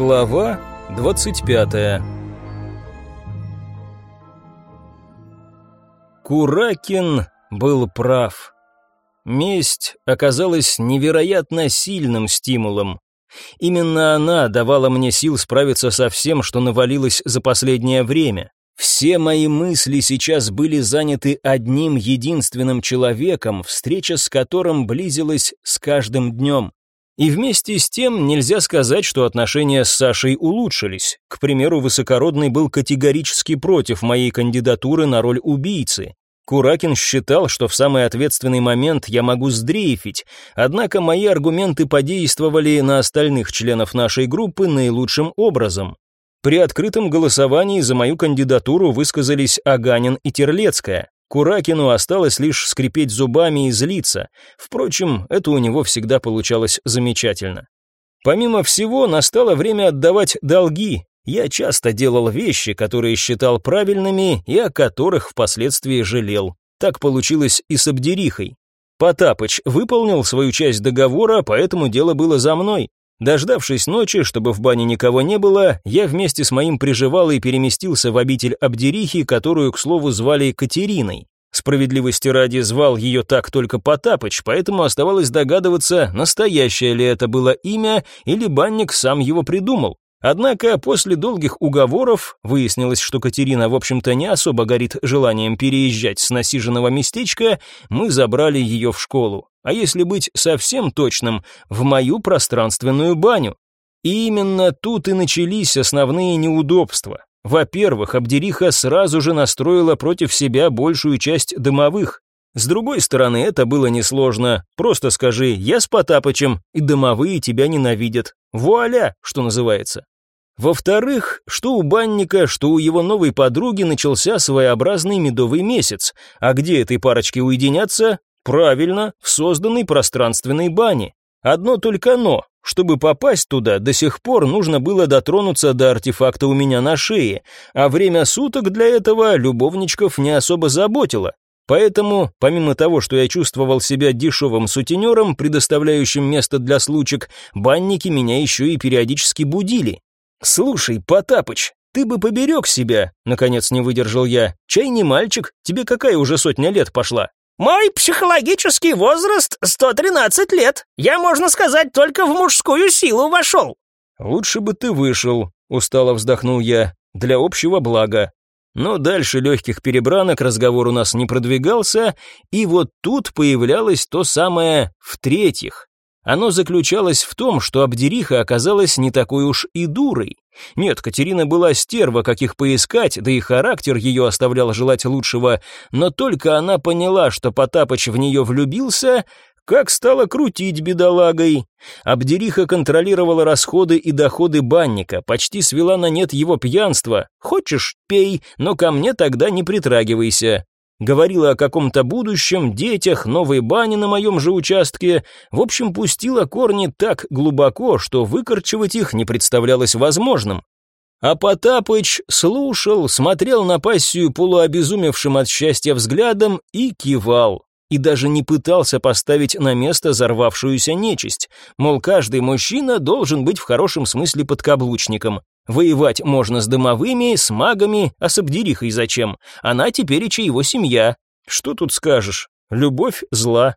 Глава 25 Куракин был прав. Месть оказалась невероятно сильным стимулом. Именно она давала мне сил справиться со всем, что навалилось за последнее время. Все мои мысли сейчас были заняты одним единственным человеком, встреча с которым близилась с каждым днем. И вместе с тем нельзя сказать, что отношения с Сашей улучшились. К примеру, Высокородный был категорически против моей кандидатуры на роль убийцы. Куракин считал, что в самый ответственный момент я могу сдрейфить, однако мои аргументы подействовали на остальных членов нашей группы наилучшим образом. При открытом голосовании за мою кандидатуру высказались Аганин и Терлецкая. Куракину осталось лишь скрипеть зубами и злиться. Впрочем, это у него всегда получалось замечательно. Помимо всего, настало время отдавать долги. Я часто делал вещи, которые считал правильными и о которых впоследствии жалел. Так получилось и с Абдерихой. Потапыч выполнил свою часть договора, поэтому дело было за мной. Дождавшись ночи, чтобы в бане никого не было, я вместе с моим приживалой переместился в обитель Абдерихи, которую, к слову, звали Катериной. Справедливости ради звал ее так только Потапыч, поэтому оставалось догадываться, настоящее ли это было имя, или банник сам его придумал. Однако после долгих уговоров выяснилось, что Катерина, в общем-то, не особо горит желанием переезжать с насиженного местечка, мы забрали ее в школу. А если быть совсем точным, в мою пространственную баню. И именно тут и начались основные неудобства. Во-первых, Абдериха сразу же настроила против себя большую часть домовых. С другой стороны, это было несложно. Просто скажи «я с Потапычем», и домовые тебя ненавидят. Вуаля, что называется. Во-вторых, что у банника, что у его новой подруги начался своеобразный медовый месяц. А где этой парочке уединяться? Правильно, в созданной пространственной бане. Одно только «но». Чтобы попасть туда, до сих пор нужно было дотронуться до артефакта у меня на шее, а время суток для этого любовничков не особо заботило. Поэтому, помимо того, что я чувствовал себя дешевым сутенером, предоставляющим место для случек, банники меня еще и периодически будили. «Слушай, Потапыч, ты бы поберег себя», — наконец не выдержал я. «Чай не мальчик, тебе какая уже сотня лет пошла?» «Мой психологический возраст 113 лет. Я, можно сказать, только в мужскую силу вошел». «Лучше бы ты вышел», — устало вздохнул я, — «для общего блага». Но дальше легких перебранок разговор у нас не продвигался, и вот тут появлялось то самое «в-третьих». Оно заключалось в том, что Абдериха оказалась не такой уж и дурой. Нет, Катерина была стерва, каких поискать, да и характер ее оставлял желать лучшего, но только она поняла, что Потапыч в нее влюбился, как стала крутить бедолагой. Абдериха контролировала расходы и доходы банника, почти свела на нет его пьянство. Хочешь – пей, но ко мне тогда не притрагивайся говорила о каком-то будущем, детях, новой бане на моем же участке, в общем, пустила корни так глубоко, что выкорчевать их не представлялось возможным. А Потапыч слушал, смотрел на пассию полуобезумевшим от счастья взглядом и кивал. И даже не пытался поставить на место взорвавшуюся нечисть. Мол, каждый мужчина должен быть в хорошем смысле подкаблучником. Воевать можно с дымовыми, с магами, а с Абдирихой зачем? Она теперь и его семья. Что тут скажешь? Любовь зла.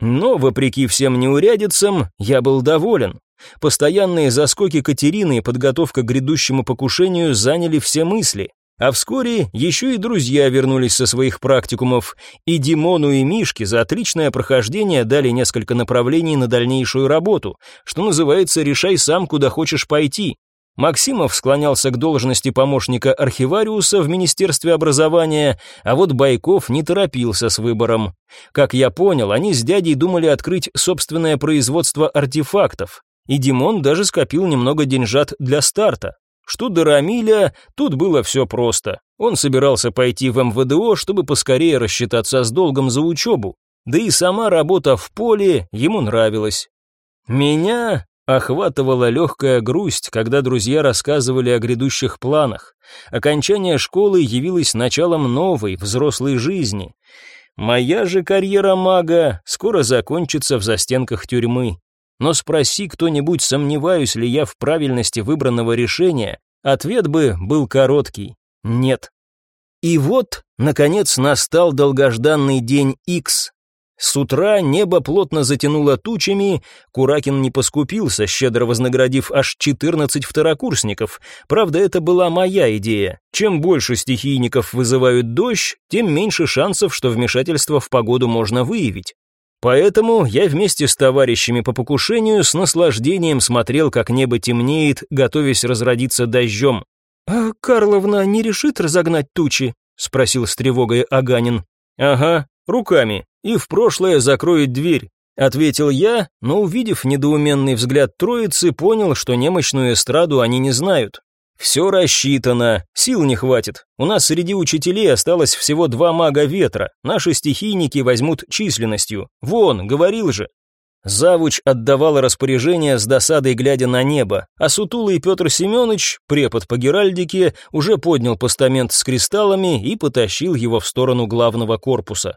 Но, вопреки всем неурядицам, я был доволен. Постоянные заскоки Катерины и подготовка к грядущему покушению заняли все мысли. А вскоре еще и друзья вернулись со своих практикумов, и Димону и Мишке за отличное прохождение дали несколько направлений на дальнейшую работу, что называется «решай сам, куда хочешь пойти». Максимов склонялся к должности помощника архивариуса в Министерстве образования, а вот Байков не торопился с выбором. Как я понял, они с дядей думали открыть собственное производство артефактов, и Димон даже скопил немного деньжат для старта. Что до Рамиля, тут было все просто. Он собирался пойти в МВДО, чтобы поскорее рассчитаться с долгом за учебу. Да и сама работа в поле ему нравилась. Меня Охватывала легкая грусть, когда друзья рассказывали о грядущих планах. Окончание школы явилось началом новой, взрослой жизни. Моя же карьера мага скоро закончится в застенках тюрьмы. но спроси кто-нибудь, сомневаюсь ли я в правильности выбранного решения, ответ бы был короткий – нет. И вот, наконец, настал долгожданный день X, с утра небо плотно затянуло тучами, Куракин не поскупился, щедро вознаградив аж 14 второкурсников. Правда, это была моя идея. Чем больше стихийников вызывают дождь, тем меньше шансов, что вмешательство в погоду можно выявить. Поэтому я вместе с товарищами по покушению с наслаждением смотрел, как небо темнеет, готовясь разродиться дождем. «А Карловна не решит разогнать тучи?» — спросил с тревогой Аганин. «Ага, руками и в прошлое закроет дверь», — ответил я, но, увидев недоуменный взгляд троицы, понял, что немощную эстраду они не знают. «Все рассчитано, сил не хватит. У нас среди учителей осталось всего два мага ветра, наши стихийники возьмут численностью. Вон, говорил же». Завуч отдавал распоряжение с досадой, глядя на небо, а сутулый Петр Семенович, препод по геральдике, уже поднял постамент с кристаллами и потащил его в сторону главного корпуса.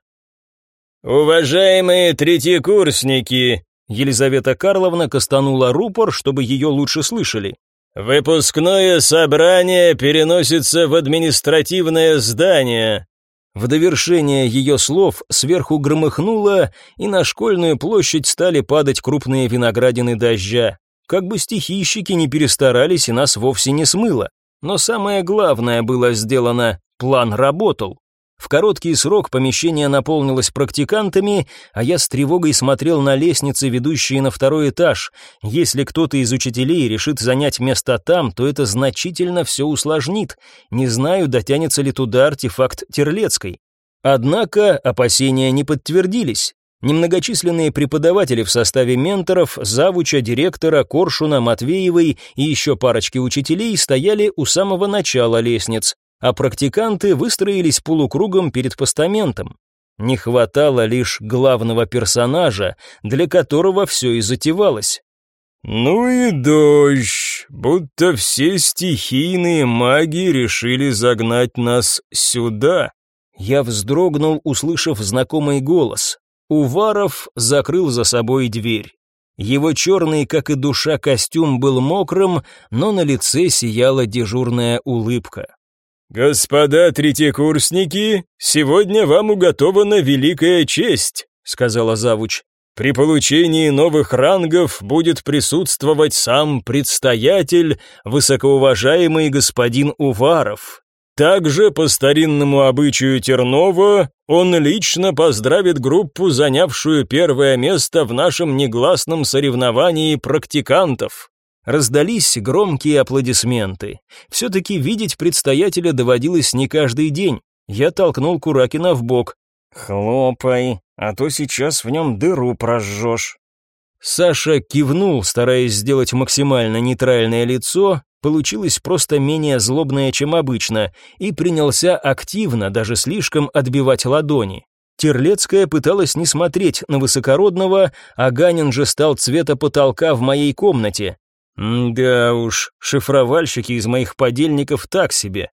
«Уважаемые третьекурсники!» Елизавета Карловна костанула рупор, чтобы ее лучше слышали. «Выпускное собрание переносится в административное здание». В довершение ее слов сверху громыхнуло, и на школьную площадь стали падать крупные виноградины дождя. Как бы стихийщики не перестарались, и нас вовсе не смыло. Но самое главное было сделано, план работал. В короткий срок помещение наполнилось практикантами, а я с тревогой смотрел на лестницы, ведущие на второй этаж. Если кто-то из учителей решит занять место там, то это значительно все усложнит. Не знаю, дотянется ли туда артефакт Терлецкой. Однако опасения не подтвердились. Немногочисленные преподаватели в составе менторов, завуча, директора, Коршуна, Матвеевой и еще парочки учителей стояли у самого начала лестниц а практиканты выстроились полукругом перед постаментом. Не хватало лишь главного персонажа, для которого все и затевалось. «Ну и дождь, будто все стихийные маги решили загнать нас сюда». Я вздрогнул, услышав знакомый голос. Уваров закрыл за собой дверь. Его черный, как и душа, костюм был мокрым, но на лице сияла дежурная улыбка. «Господа третьекурсники, сегодня вам уготована великая честь», — сказала завуч. «При получении новых рангов будет присутствовать сам предстоятель, высокоуважаемый господин Уваров. Также, по старинному обычаю Тернова, он лично поздравит группу, занявшую первое место в нашем негласном соревновании практикантов. Раздались громкие аплодисменты. Все-таки видеть предстоятеля доводилось не каждый день. Я толкнул Куракина в бок. «Хлопай, а то сейчас в нем дыру прожжешь». Саша кивнул, стараясь сделать максимально нейтральное лицо, получилось просто менее злобное, чем обычно, и принялся активно, даже слишком отбивать ладони. Терлецкая пыталась не смотреть на высокородного, а Ганин же стал цвета потолка в моей комнате. Да уж, шифровальщики из моих подельников так себе.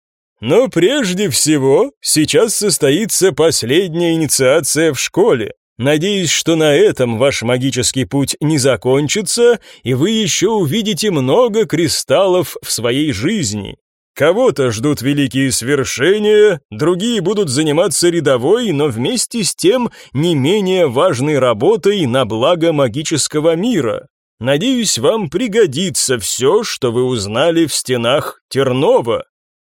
Но прежде всего, сейчас состоится последняя инициация в школе. Надеюсь, что на этом ваш магический путь не закончится, и вы еще увидите много кристаллов в своей жизни. Кого-то ждут великие свершения, другие будут заниматься рядовой, но вместе с тем не менее важной работой на благо магического мира. Надеюсь, вам пригодится все, что вы узнали в стенах Тернова».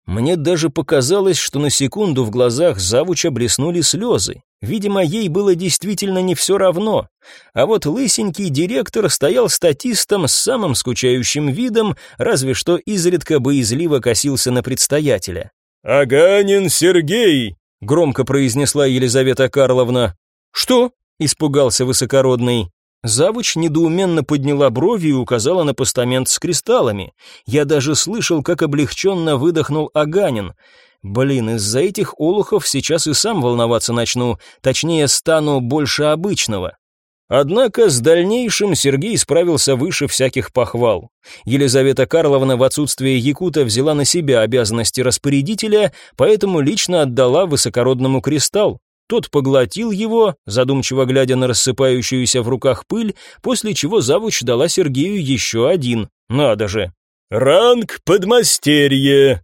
Мне даже показалось, что на секунду в глазах завуча блеснули слезы. Видимо, ей было действительно не все равно. А вот лысенький директор стоял статистом с самым скучающим видом, разве что изредка боязливо косился на предстоятеля. «Аганин Сергей!» — громко произнесла Елизавета Карловна. «Что?» — испугался высокородный. Завуч недоуменно подняла брови и указала на постамент с кристаллами. Я даже слышал, как облегченно выдохнул Аганин. Блин, из-за этих олухов сейчас и сам волноваться начну, точнее, стану больше обычного. Однако с дальнейшим Сергей справился выше всяких похвал. Елизавета Карловна в отсутствие Якута взяла на себя обязанности распорядителя, поэтому лично отдала высокородному кристалл. Тот поглотил его, задумчиво глядя на рассыпающуюся в руках пыль, после чего завуч дала Сергею еще один. Надо же. «Ранг подмастерье!»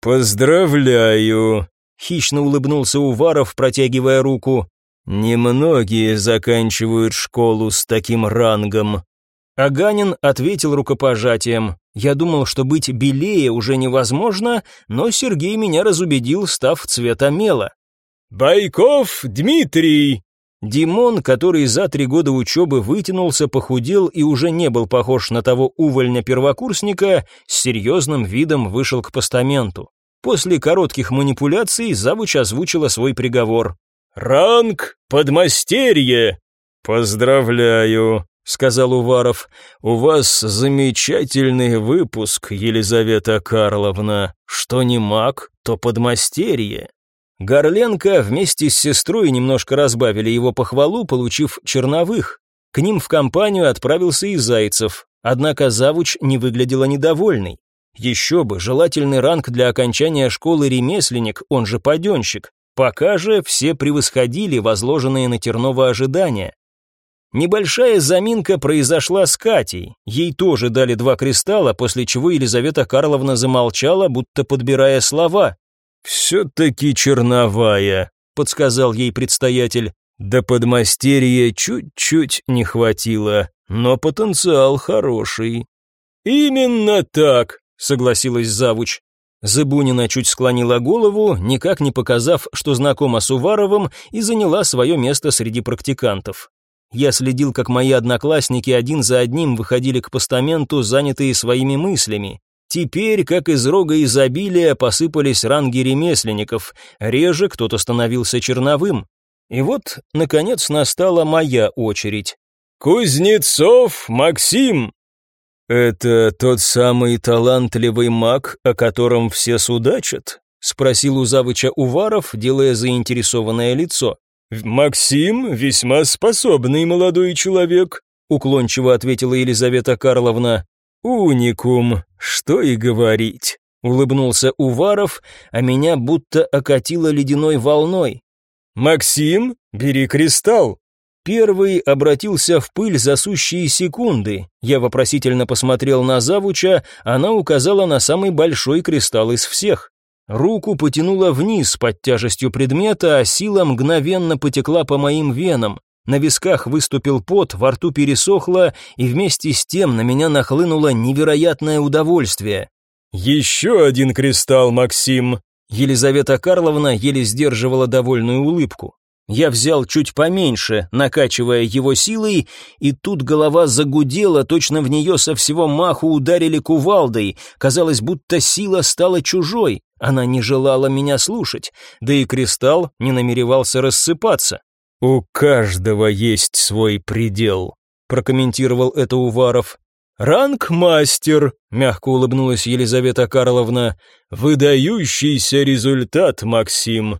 «Поздравляю!» — хищно улыбнулся Уваров, протягивая руку. «Немногие заканчивают школу с таким рангом». Аганин ответил рукопожатием. Я думал, что быть белее уже невозможно, но Сергей меня разубедил, став цвета мела. «Байков Дмитрий!» Димон, который за три года учебы вытянулся, похудел и уже не был похож на того увольня-первокурсника, с серьезным видом вышел к постаменту. После коротких манипуляций завуч озвучила свой приговор. «Ранг подмастерье!» «Поздравляю!» — сказал Уваров. «У вас замечательный выпуск, Елизавета Карловна. Что не маг, то подмастерье». Горленко вместе с сестрой немножко разбавили его похвалу, получив черновых. К ним в компанию отправился и Зайцев, однако завуч не выглядела недовольной. Еще бы, желательный ранг для окончания школы ремесленник, он же паденщик. Пока же все превосходили возложенные на Тернова ожидания. Небольшая заминка произошла с Катей. Ей тоже дали два кристалла, после чего Елизавета Карловна замолчала, будто подбирая слова. «Все-таки черновая», — подсказал ей предстоятель. «Да подмастерья чуть-чуть не хватило, но потенциал хороший». «Именно так», — согласилась завуч. Зыбунина чуть склонила голову, никак не показав, что знакома с Уваровым, и заняла свое место среди практикантов. Я следил, как мои одноклассники один за одним выходили к постаменту, занятые своими мыслями. Теперь, как из рога изобилия, посыпались ранги ремесленников, реже кто-то становился черновым. И вот, наконец, настала моя очередь. «Кузнецов Максим!» «Это тот самый талантливый маг, о котором все судачат?» — спросил у завыча Уваров, делая заинтересованное лицо. «Максим весьма способный молодой человек», — уклончиво ответила Елизавета Карловна. «Уникум, что и говорить», — улыбнулся Уваров, а меня будто окатило ледяной волной. «Максим, бери кристалл». Первый обратился в пыль за сущие секунды. Я вопросительно посмотрел на завуча, она указала на самый большой кристалл из всех. Руку потянуло вниз под тяжестью предмета, а сила мгновенно потекла по моим венам. На висках выступил пот, во рту пересохло, и вместе с тем на меня нахлынуло невероятное удовольствие. «Еще один кристалл, Максим!» Елизавета Карловна еле сдерживала довольную улыбку. Я взял чуть поменьше, накачивая его силой, и тут голова загудела, точно в нее со всего маху ударили кувалдой. Казалось, будто сила стала чужой. Она не желала меня слушать, да и кристалл не намеревался рассыпаться. «У каждого есть свой предел», — прокомментировал это Уваров. «Ранг мастер», — мягко улыбнулась Елизавета Карловна. «Выдающийся результат, Максим».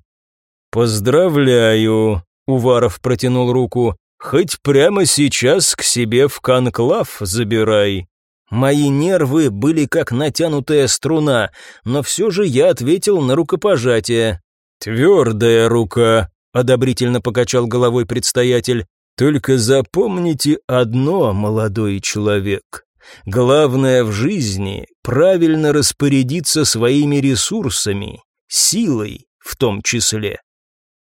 «Поздравляю», — Уваров протянул руку. «Хоть прямо сейчас к себе в конклав забирай». Мои нервы были как натянутая струна, но все же я ответил на рукопожатие. «Твердая рука», — одобрительно покачал головой предстоятель. «Только запомните одно, молодой человек. Главное в жизни — правильно распорядиться своими ресурсами, силой в том числе».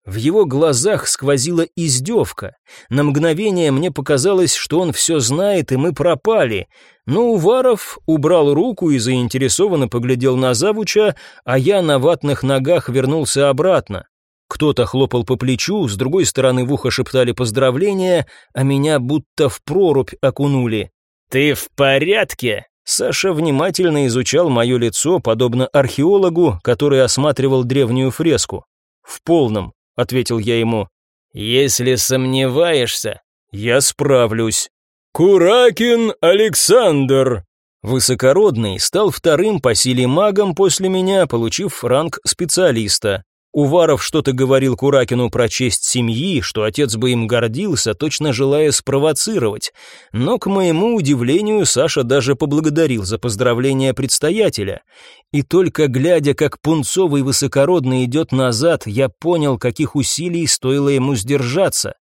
В его глазах сквозила издевка. На мгновение мне показалось, что он все знает, и мы пропали. Но Уваров убрал руку и заинтересованно поглядел на завуча, а я на ватных ногах вернулся обратно. Кто-то хлопал по плечу, с другой стороны в ухо шептали поздравления, а меня будто в прорубь окунули. «Ты в порядке?» Саша внимательно изучал мое лицо, подобно археологу, который осматривал древнюю фреску. «В полном», ответил я ему. Если сомневаешься, я справлюсь. Куракин Александр. Высокородный стал вторым по силе магом после меня, получив ранг специалиста. Уваров что-то говорил Куракину про честь семьи, что отец бы им гордился, точно желая спровоцировать. Но, к моему удивлению, Саша даже поблагодарил за поздравление предстоятеля. И только глядя, как пунцовый высокородный идет назад, я понял, каких усилий стоило ему сдержаться.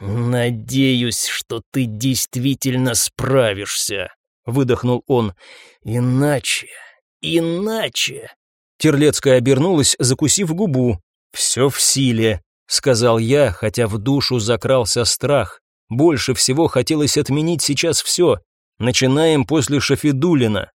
«Надеюсь, что ты действительно справишься», — выдохнул он. «Иначе, иначе...» Терлецкая обернулась, закусив губу. «Все в силе», — сказал я, хотя в душу закрался страх. Больше всего хотелось отменить сейчас все. Начинаем после Шафидулина.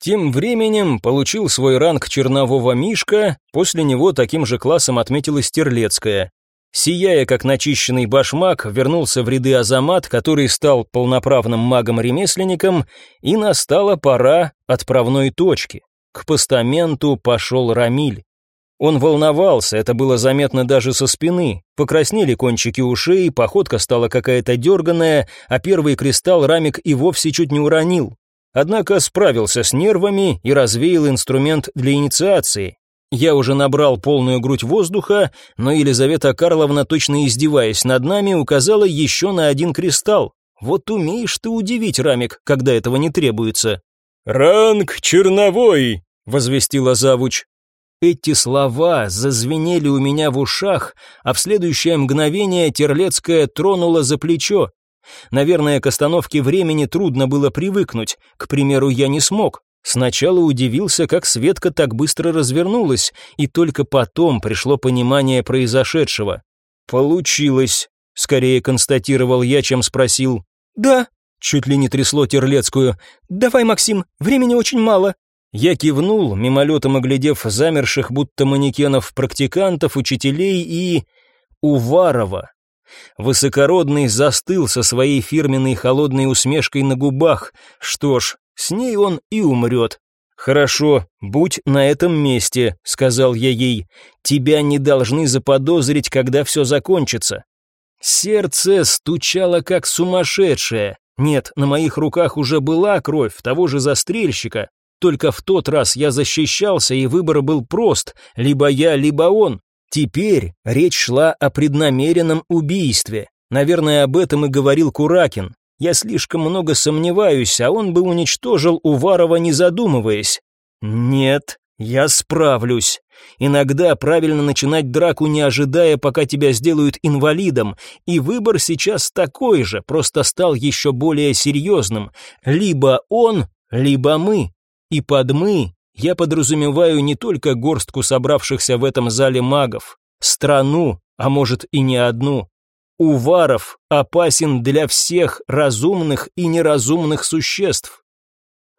Тем временем получил свой ранг чернового Мишка, после него таким же классом отметилась Терлецкая. Сияя как начищенный башмак, вернулся в ряды Азамат, который стал полноправным магом-ремесленником, и настала пора отправной точки. К постаменту пошел Рамиль. Он волновался, это было заметно даже со спины. Покраснели кончики ушей, походка стала какая-то дерганая, а первый кристалл Рамик и вовсе чуть не уронил. Однако справился с нервами и развеял инструмент для инициации. Я уже набрал полную грудь воздуха, но Елизавета Карловна, точно издеваясь над нами, указала еще на один кристалл. Вот умеешь ты удивить, Рамик, когда этого не требуется. «Ранг черновой!» — возвестила завуч. Эти слова зазвенели у меня в ушах, а в следующее мгновение Терлецкая тронула за плечо. Наверное, к остановке времени трудно было привыкнуть, к примеру, я не смог. Сначала удивился, как Светка так быстро развернулась, и только потом пришло понимание произошедшего. «Получилось», — скорее констатировал я, чем спросил. «Да», — чуть ли не трясло Терлецкую. «Давай, Максим, времени очень мало». Я кивнул, мимолетом оглядев замерших, будто манекенов, практикантов, учителей и... Уварова. Высокородный застыл со своей фирменной холодной усмешкой на губах. Что ж, с ней он и умрет. «Хорошо, будь на этом месте», — сказал я ей. «Тебя не должны заподозрить, когда все закончится». Сердце стучало как сумасшедшее. Нет, на моих руках уже была кровь того же застрельщика. Только в тот раз я защищался, и выбор был прост: либо я, либо он. Теперь речь шла о преднамеренном убийстве. Наверное, об этом и говорил Куракин. Я слишком много сомневаюсь, а он бы уничтожил Уварова, не задумываясь. Нет, я справлюсь. Иногда правильно начинать драку, не ожидая, пока тебя сделают инвалидом, и выбор сейчас такой же, просто стал еще более серьезным. Либо он, либо мы. И под «мы» я подразумеваю не только горстку собравшихся в этом зале магов, страну, а может и не одну. Уваров опасен для всех разумных и неразумных существ.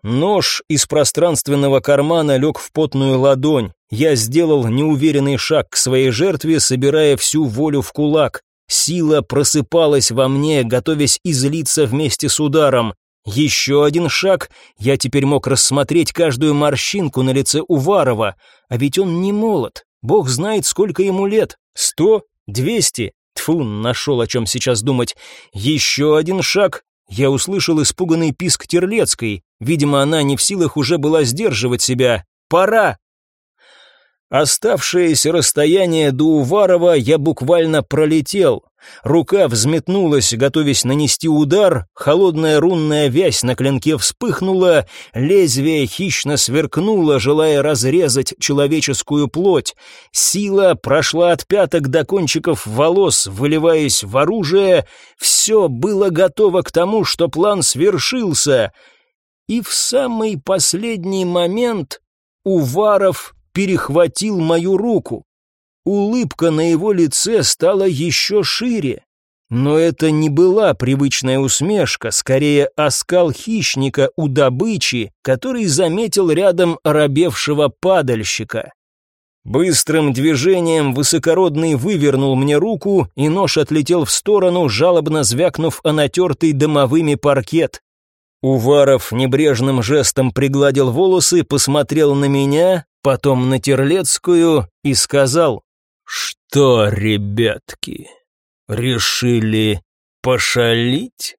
Нож из пространственного кармана лег в потную ладонь. Я сделал неуверенный шаг к своей жертве, собирая всю волю в кулак. Сила просыпалась во мне, готовясь излиться вместе с ударом. Еще один шаг, я теперь мог рассмотреть каждую морщинку на лице Уварова, а ведь он не молод. Бог знает, сколько ему лет. Сто? Двести? Тфу, нашел о чем сейчас думать. Еще один шаг. Я услышал испуганный писк Терлецкой. Видимо, она не в силах уже была сдерживать себя. Пора! Оставшееся расстояние до Уварова я буквально пролетел. Рука взметнулась, готовясь нанести удар, холодная рунная вязь на клинке вспыхнула, лезвие хищно сверкнуло, желая разрезать человеческую плоть. Сила прошла от пяток до кончиков волос, выливаясь в оружие. Все было готово к тому, что план свершился. И в самый последний момент Уваров перехватил мою руку. Улыбка на его лице стала еще шире. Но это не была привычная усмешка, скорее оскал хищника у добычи, который заметил рядом оробевшего падальщика. Быстрым движением высокородный вывернул мне руку, и нож отлетел в сторону, жалобно звякнув о натертый дымовыми паркет. Уваров небрежным жестом пригладил волосы, посмотрел на меня, потом на Терлецкую и сказал «Что, ребятки, решили пошалить?»